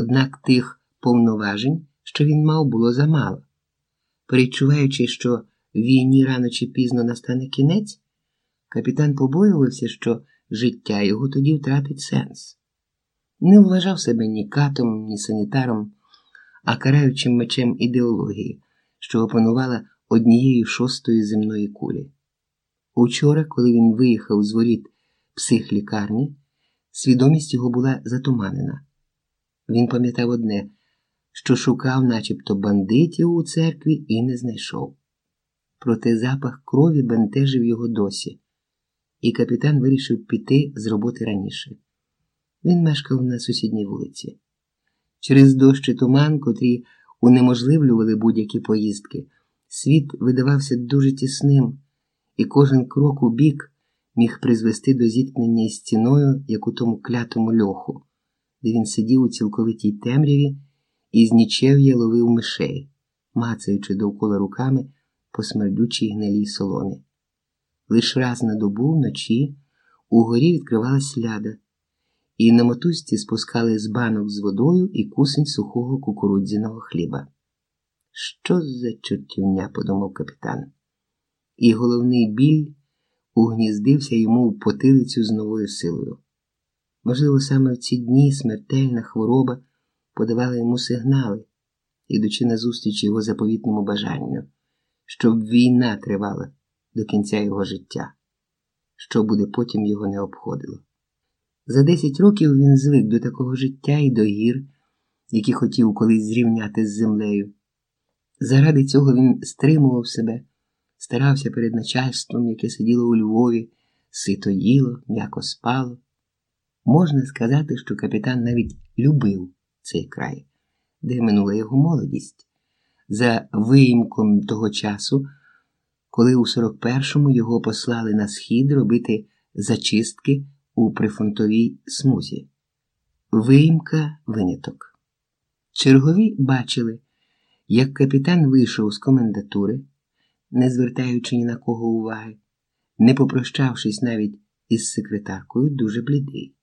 Однак тих повноважень, що він мав, було замало. Перечуваючи, що війні рано чи пізно настане кінець, капітан побоювався, що життя його тоді втратить сенс. Не вважав себе ні катом, ні санітаром, а караючим мечем ідеології, що опанувала однією шостою земної кулі. Учора, коли він виїхав з воріт психлікарні, свідомість його була затуманена. Він пам'ятав одне, що шукав, начебто, бандитів у церкві і не знайшов. Проте запах крові бентежив його досі, і капітан вирішив піти з роботи раніше. Він мешкав на сусідній вулиці. Через дощ і туман, котрі унеможливлювали будь-які поїздки, світ видавався дуже тісним, і кожен крок у бік міг призвести до зіткнення із стіною, як у тому клятому льоху, де він сидів у цілковитій темряві і з нічев'я ловив мишей, мацаючи довкола руками по смердючій гнилій соломі. Лиш раз на добу вночі угорі відкривалась ляда, і на мотузці спускали з банок з водою і кусень сухого кукурудзяного хліба. Що за чортівня, подумав капітан, і головний біль угніздився йому в потилицю з новою силою. Можливо, саме в ці дні смертельна хвороба подавала йому сигнали, ідучи назустріч його заповітному бажанню, щоб війна тривала до кінця його життя, що буде потім його не обходило. За десять років він звик до такого життя і до гір, які хотів колись зрівняти з землею. Заради цього він стримував себе, старався перед начальством, яке сиділо у Львові, сито їло, м'яко спало. Можна сказати, що капітан навіть любив цей край, де минула його молодість, за виїмком того часу, коли у 41-му його послали на схід робити зачистки у прифронтовій смузі. Виїмка виняток. Чергові бачили, як капітан вийшов з комендатури, не звертаючи ні на кого уваги, не попрощавшись навіть із секретаркою, дуже блідий.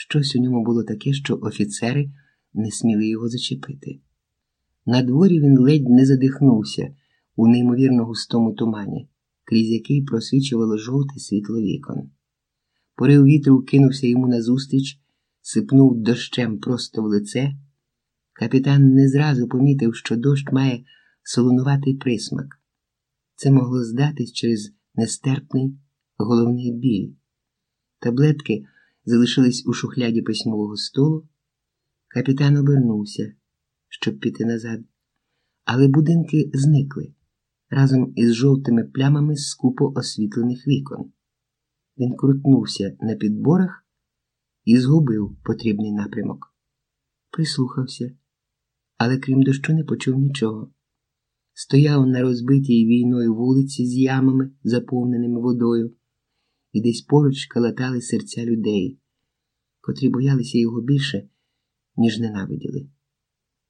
Щось у ньому було таке, що офіцери не сміли його зачепити. На дворі він ледь не задихнувся у неймовірно густому тумані, крізь який просвічувало жовте світло вікон. Порив вітру кинувся йому назустріч, сипнув дощем просто в лице. Капітан не зразу помітив, що дощ має солонуватий присмак. Це могло здатись через нестерпний головний біль. Таблетки залишились у шухляді письмового столу. Капітан обернувся, щоб піти назад, але будинки зникли разом із жовтими плямами скупо освітлених вікон. Він крутнувся на підборах і згубив потрібний напрямок. Прислухався, але крім дощу не почув нічого. Стояв на розбитій війною вулиці з ямами, заповненими водою, і десь поруч калатали серця людей, котрі боялися його більше, ніж ненавиділи.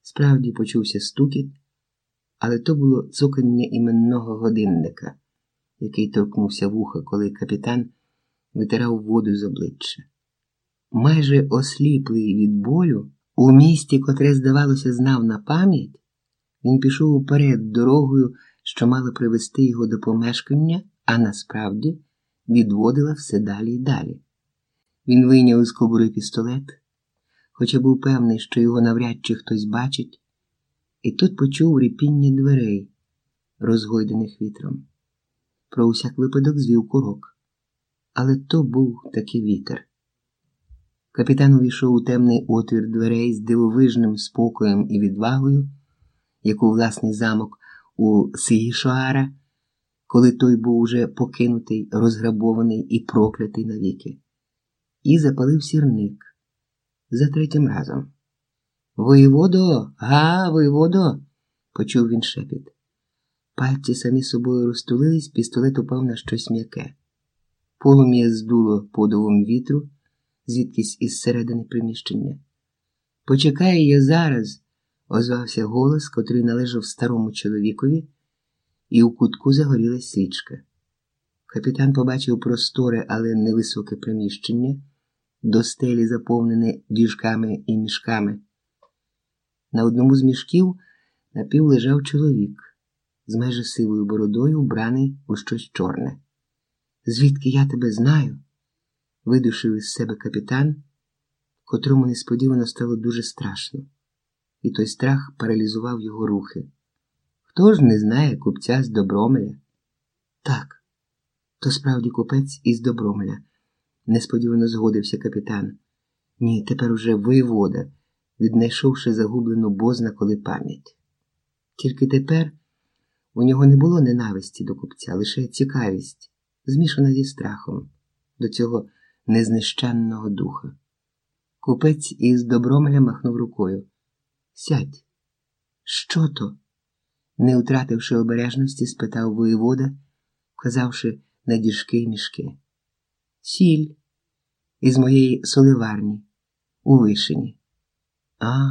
Справді почувся стукіт, але то було цокання іменного годинника, який торкнувся вуха, коли капітан витирав воду з обличчя. Майже осліплий від болю, у місті, котре, здавалося, знав на пам'ять, він пішов уперед дорогою, що мала привести його до помешкання, а насправді відводила все далі й далі. Він вийняв із кобури пістолет, хоча був певний, що його навряд чи хтось бачить, і тут почув ріпіння дверей, розгойдених вітром. Про усяк випадок звів курок. Але то був таки вітер. Капітан увійшов у темний отвір дверей з дивовижним спокоєм і відвагою, як у власний замок у Сигішоара, коли той був уже покинутий, розграбований і проклятий навіки, і запалив сірник за третім разом. Воєводо, га, воєводо, почув він шепіт. Пальці самі собою розтулились, пістолет упав на щось м'яке. Полум'я здуло подовом вітру, звідкись із середини приміщення. Почекай я зараз, озвався голос, котрий належав старому чоловікові, і у кутку загорілась свічка. Капітан побачив просторе, але невисоке приміщення, до стелі заповнене діжками і мішками. На одному з мішків напів лежав чоловік з майже сивою бородою, вбраний у щось чорне. Звідки я тебе знаю? видушив із себе капітан, котрому несподівано стало дуже страшно, і той страх паралізував його рухи. Хто ж не знає купця з Добромеля? Так, то справді купець із Добромеля, несподівано згодився капітан. Ні, тепер уже воєвода, віднайшовши загублену бозна коли пам'ять. Тільки тепер у нього не було ненависті до купця, лише цікавість, змішана зі страхом до цього незнищенного духа. Купець із Добромеля махнув рукою. Сядь. Що то? Не втративши обережності, спитав воєвода, вказавши на діжки й мішки. Сіль із моєї соливарні у вишені. А.